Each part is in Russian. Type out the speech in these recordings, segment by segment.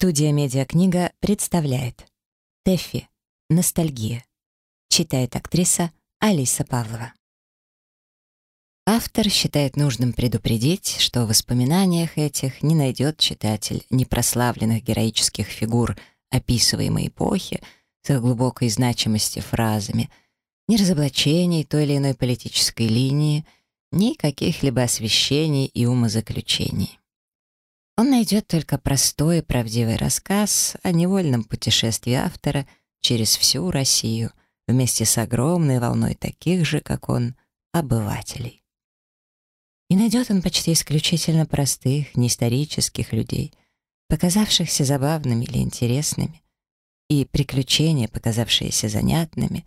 Студия «Медиакнига» представляет Тэффи. Ностальгия. Читает актриса Алиса Павлова. Автор считает нужным предупредить, что в воспоминаниях этих не найдет читатель непрославленных героических фигур описываемой эпохи с их глубокой значимости фразами, ни разоблачений той или иной политической линии, ни каких-либо освещений и умозаключений. Он найдет только простой и правдивый рассказ о невольном путешествии автора через всю Россию вместе с огромной волной таких же, как он, обывателей. И найдет он почти исключительно простых, неисторических людей, показавшихся забавными или интересными, и приключения, показавшиеся занятными.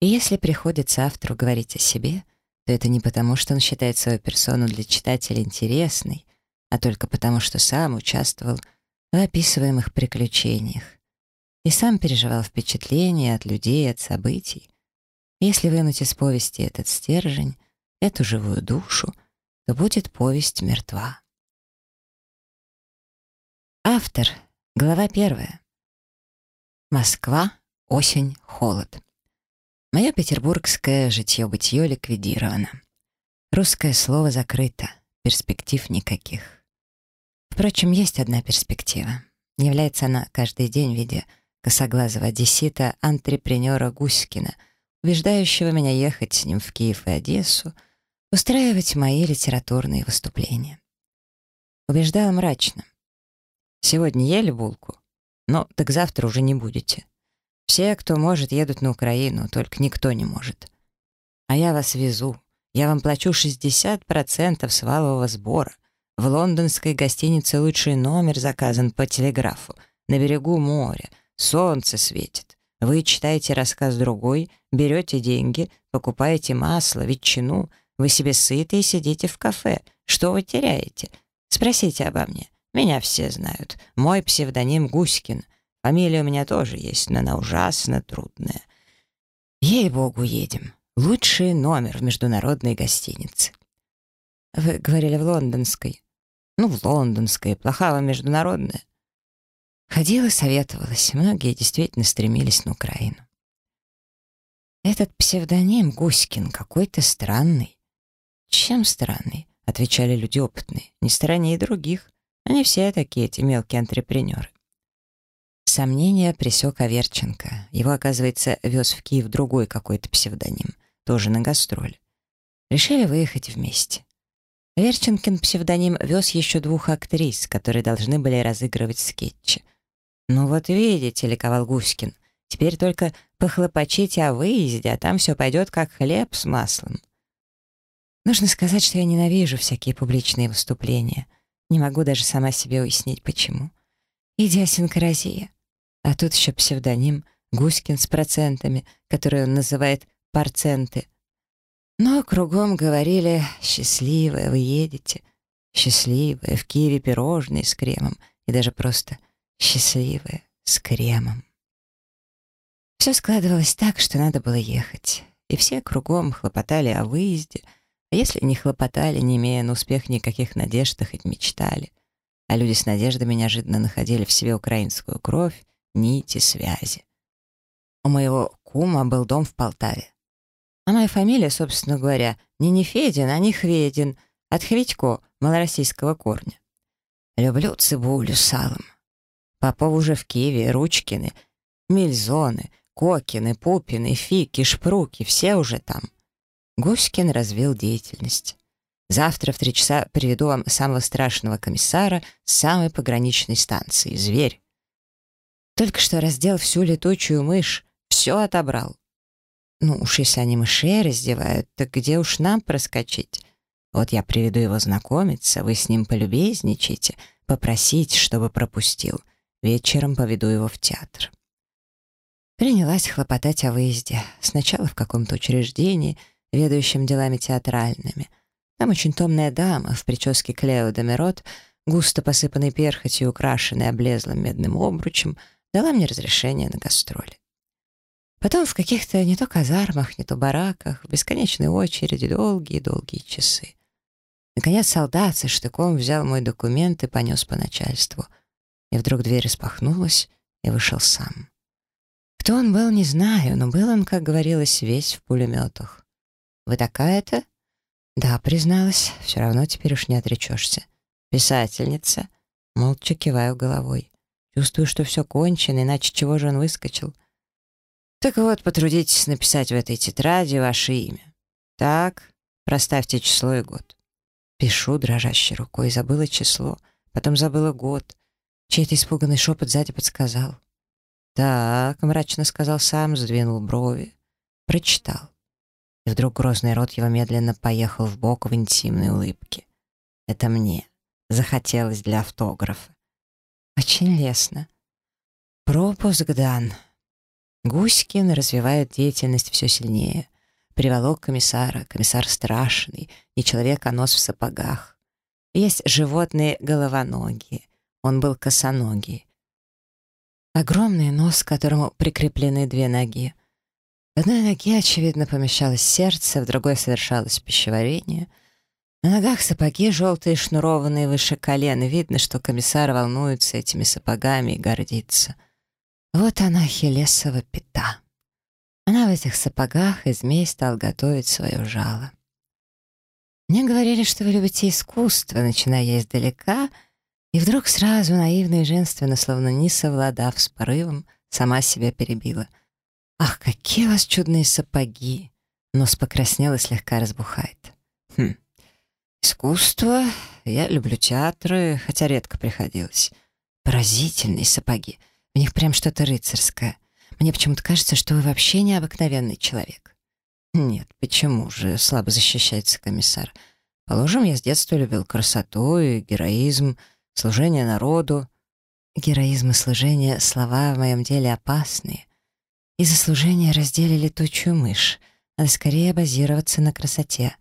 И если приходится автору говорить о себе, то это не потому, что он считает свою персону для читателя интересной, а только потому, что сам участвовал в описываемых приключениях и сам переживал впечатления от людей, от событий. Если вынуть из повести этот стержень, эту живую душу, то будет повесть мертва. Автор. Глава первая. Москва. Осень. Холод. Мое петербургское житье-бытье ликвидировано. Русское слово закрыто, перспектив никаких. Впрочем, есть одна перспектива. Является она каждый день в виде косоглазого одессита, антрепренера Гуськина, убеждающего меня ехать с ним в Киев и Одессу, устраивать мои литературные выступления. Убеждал мрачно. «Сегодня ели булку? Ну, так завтра уже не будете. Все, кто может, едут на Украину, только никто не может. А я вас везу. Я вам плачу 60% с валового сбора. В лондонской гостинице лучший номер заказан по телеграфу. На берегу моря. Солнце светит. Вы читаете рассказ другой, берете деньги, покупаете масло, ветчину. Вы себе сыты и сидите в кафе. Что вы теряете? Спросите обо мне. Меня все знают. Мой псевдоним Гуськин. Фамилия у меня тоже есть, но она ужасно трудная. Ей-богу, едем. Лучший номер в международной гостинице. Вы говорили в лондонской. Ну, в лондонское, плохая международная. Ходила, советовалась. Многие действительно стремились на Украину. Этот псевдоним Гуськин какой-то странный. Чем странный? Отвечали люди опытные. Не страннее других. Они все такие, эти мелкие антрепренеры. Сомнение присек Аверченко. Его, оказывается, вез в Киев другой какой-то псевдоним, тоже на гастроль. Решили выехать вместе. Верченкин псевдоним вез еще двух актрис, которые должны были разыгрывать скетчи. «Ну вот видите», — ликовал Гуськин, — «теперь только похлопочите о выезде, а там все пойдет как хлеб с маслом». Нужно сказать, что я ненавижу всякие публичные выступления. Не могу даже сама себе уяснить, почему. Идиосинкразия. А тут еще псевдоним Гуськин с процентами, который он называет «парценты». Но кругом говорили «счастливая, вы едете», «счастливая, в Киеве пирожные с кремом» и даже просто «счастливая, с кремом». Все складывалось так, что надо было ехать, и все кругом хлопотали о выезде, а если не хлопотали, не имея на успех никаких надежд, хоть мечтали. А люди с надеждами неожиданно находили в себе украинскую кровь, нити, связи. У моего кума был дом в Полтаве. А моя фамилия, собственно говоря, не Нефедин, а Нехведин, от Хвитько, малороссийского корня. Люблю цибулю с салом. Попов уже в Киеве, Ручкины, Мильзоны, Кокины, Пупины, Фики, Шпруки, все уже там. Гуськин развил деятельность. Завтра в три часа приведу вам самого страшного комиссара с самой пограничной станции, зверь. Только что раздел всю летучую мышь, все отобрал. Ну уж если они мышей раздевают, так где уж нам проскочить? Вот я приведу его знакомиться, вы с ним полюбезничайте, попросите, чтобы пропустил. Вечером поведу его в театр. Принялась хлопотать о выезде. Сначала в каком-то учреждении, ведающем делами театральными. Там очень томная дама в прическе Клео де Мерот, густо посыпанной перхотью, украшенной облезлым медным обручем, дала мне разрешение на гастроли. Потом в каких-то не то казармах, не то бараках, в бесконечной очереди, долгие-долгие часы. Наконец солдат со штыком взял мой документ и понес по начальству. И вдруг дверь распахнулась, и вышел сам. Кто он был, не знаю, но был он, как говорилось, весь в пулеметах. «Вы такая-то?» «Да», — призналась, — «все равно теперь уж не отречешься». «Писательница?» Молча киваю головой. Чувствую, что все кончено, иначе чего же он выскочил? Так вот, потрудитесь написать в этой тетради ваше имя. Так, проставьте число и год. Пишу дрожащей рукой, забыла число, потом забыла год. Чей-то испуганный шепот сзади подсказал. «Так», — мрачно сказал сам, сдвинул брови. Прочитал. И вдруг грозный рот его медленно поехал в бок в интимной улыбке. «Это мне. Захотелось для автографа». «Очень лестно». «Пропуск дан». Гуськин развивает деятельность все сильнее. Приволок комиссара, комиссар страшный, не человек, а нос в сапогах. Есть животные головоногие, он был косоногий. Огромный нос, к которому прикреплены две ноги. В одной ноге, очевидно, помещалось сердце, в другой совершалось пищеварение. На ногах сапоги желтые, шнурованные выше колен, видно, что комиссар волнуется этими сапогами и гордится. Вот она, Хелесова пята. Она в этих сапогах, и змей стал готовить свое жало. Мне говорили, что вы любите искусство, начиная издалека — и вдруг сразу наивно и женственно, словно не совладав с порывом, сама себя перебила. «Ах, какие у вас чудные сапоги!» Нос покраснел и слегка разбухает. «Хм, искусство, я люблю театры, хотя редко приходилось. Поразительные сапоги, в них прям что-то рыцарское. Мне почему-то кажется, что вы вообще необыкновенный человек». «Нет, почему же?» — слабо защищается комиссар. «Положим, я с детства любил красоту и героизм, служение народу. Героизм и служение — слова в моем деле опасные. И за служение разделили летучую мышь. Надо скорее базироваться на красоте.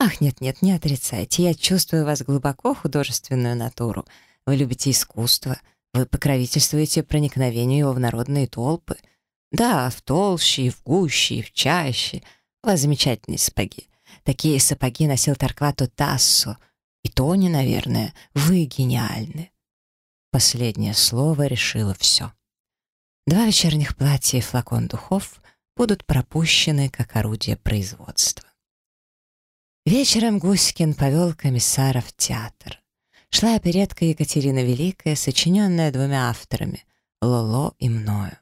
Ах, нет-нет, не отрицайте, я чувствую вас глубоко художественную натуру. Вы любите искусство, вы покровительствуете проникновению его в народные толпы. Да, в толще, и в гуще, и в чаще. У вас замечательные сапоги. Такие сапоги носил Тарквато Тассо — и Тони, наверное, вы гениальны. Последнее слово решило все. Два вечерних платья и флакон духов будут пропущены как орудие производства. Вечером Гуськин повел комиссара в театр. Шла оперетка Екатерина Великая, сочиненная двумя авторами — Лоло и мною.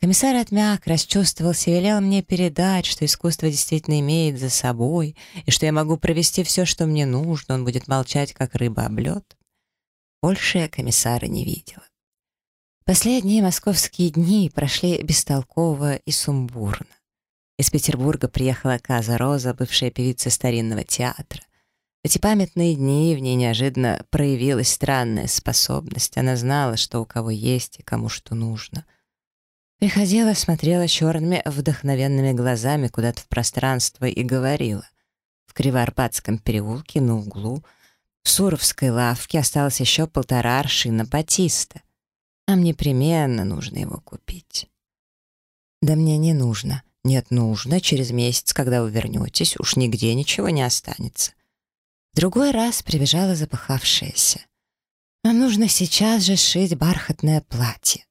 Комиссар отмяк, расчувствовался и велел мне передать, что искусство действительно имеет за собой, и что я могу провести все, что мне нужно, он будет молчать, как рыба об лед. Больше я комиссара не видела. Последние московские дни прошли бестолково и сумбурно. Из Петербурга приехала Каза Роза, бывшая певица старинного театра. Эти памятные дни в ней неожиданно проявилась странная способность. Она знала, что у кого есть и кому что нужно — Приходила, смотрела черными, вдохновенными глазами куда-то в пространство и говорила. В Кривоарбатском переулке на углу в Суровской лавке осталось еще полтора аршина батиста. Нам непременно нужно его купить. Да мне не нужно. Нет, нужно. Через месяц, когда вы вернетесь, уж нигде ничего не останется. Другой раз прибежала запыхавшаяся. Нам нужно сейчас же сшить бархатное платье.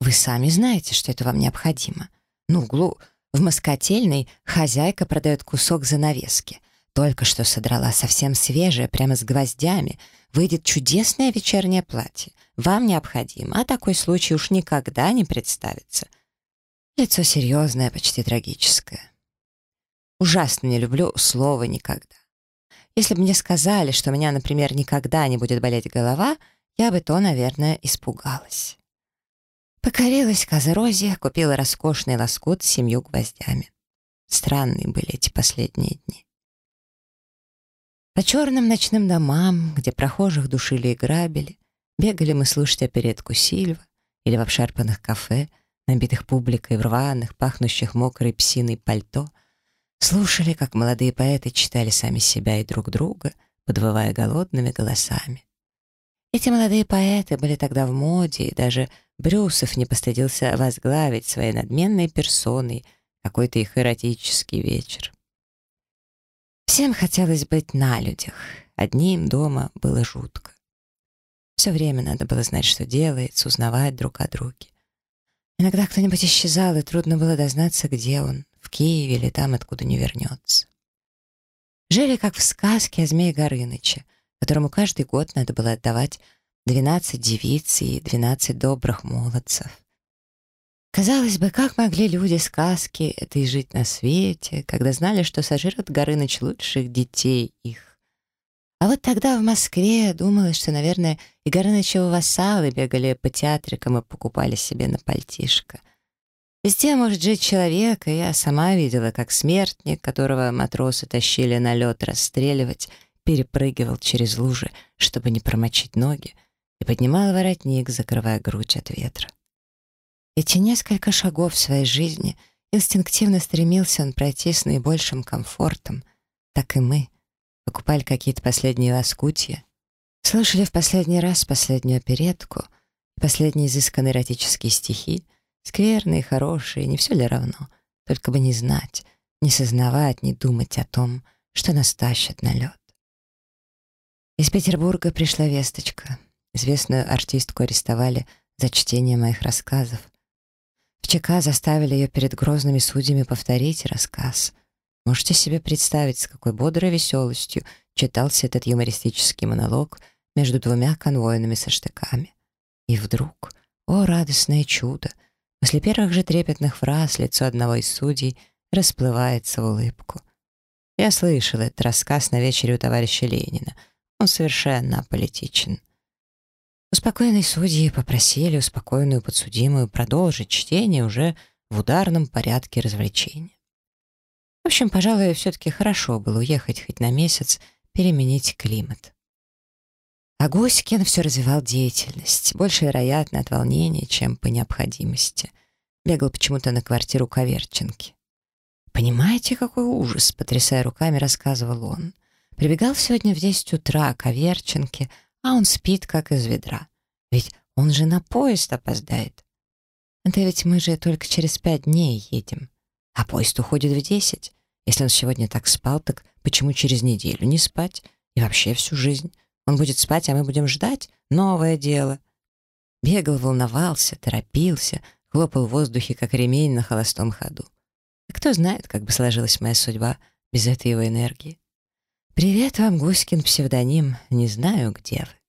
Вы сами знаете, что это вам необходимо. На углу в москотельной хозяйка продает кусок занавески. Только что содрала совсем свежее, прямо с гвоздями. Выйдет чудесное вечернее платье. Вам необходимо, а такой случай уж никогда не представится. Лицо серьезное, почти трагическое. Ужасно не люблю слово «никогда». Если бы мне сказали, что у меня, например, никогда не будет болеть голова, я бы то, наверное, испугалась. Покорилась Казерозе, купила роскошный лоскут с семью гвоздями. Странные были эти последние дни. По черным ночным домам, где прохожих душили и грабили, бегали мы слушать оперетку Сильва или в обшарпанных кафе, набитых публикой в рваных, пахнущих мокрой псиной пальто, слушали, как молодые поэты читали сами себя и друг друга, подвывая голодными голосами. Эти молодые поэты были тогда в моде, и даже Брюсов не постыдился возглавить своей надменной персоной какой-то их эротический вечер. Всем хотелось быть на людях, одним дома было жутко. Все время надо было знать, что делается, узнавать друг о друге. Иногда кто-нибудь исчезал, и трудно было дознаться, где он, в Киеве или там, откуда не вернется. Жили как в сказке о Змее Горыныче, которому каждый год надо было отдавать 12 девиц и 12 добрых молодцев. Казалось бы, как могли люди сказки этой жить на свете, когда знали, что сожрет Горыныч лучших детей их? А вот тогда в Москве думалось, что, наверное, и Горынычевы вассалы бегали по театрикам и покупали себе на пальтишко. Везде может жить человек, и я сама видела, как смертник, которого матросы тащили на лед расстреливать, перепрыгивал через лужи, чтобы не промочить ноги, и поднимал воротник, закрывая грудь от ветра. Эти несколько шагов в своей жизни инстинктивно стремился он пройти с наибольшим комфортом, так и мы — покупали какие-то последние лоскутья, слушали в последний раз последнюю оперетку, последние изысканные эротические стихи, скверные, хорошие, не все ли равно, только бы не знать, не сознавать, не думать о том, что нас тащат на лед. Из Петербурга пришла весточка. Известную артистку арестовали за чтение моих рассказов. В ЧК заставили ее перед грозными судьями повторить рассказ. Можете себе представить, с какой бодрой веселостью читался этот юмористический монолог между двумя конвойными со штыками. И вдруг, о, радостное чудо, после первых же трепетных фраз лицо одного из судей расплывается в улыбку. Я слышал этот рассказ на вечере у товарища Ленина. Он совершенно аполитичен. Успокоенные судьи попросили успокоенную подсудимую продолжить чтение уже в ударном порядке развлечения. В общем, пожалуй, все-таки хорошо было уехать хоть на месяц, переменить климат. А Гуськин все развивал деятельность, больше, вероятно, от волнения, чем по необходимости. Бегал почему-то на квартиру Коверченки. «Понимаете, какой ужас!» — потрясая руками, рассказывал он. Прибегал сегодня в десять утра к Аверченке, а он спит, как из ведра. Ведь он же на поезд опоздает. Это ведь мы же только через пять дней едем. А поезд уходит в десять. Если он сегодня так спал, так почему через неделю не спать? И вообще всю жизнь. Он будет спать, а мы будем ждать? Новое дело. Бегал, волновался, торопился, хлопал в воздухе, как ремень на холостом ходу. И кто знает, как бы сложилась моя судьба без этой его энергии. Привет вам, Гуськин псевдоним, не знаю, где вы.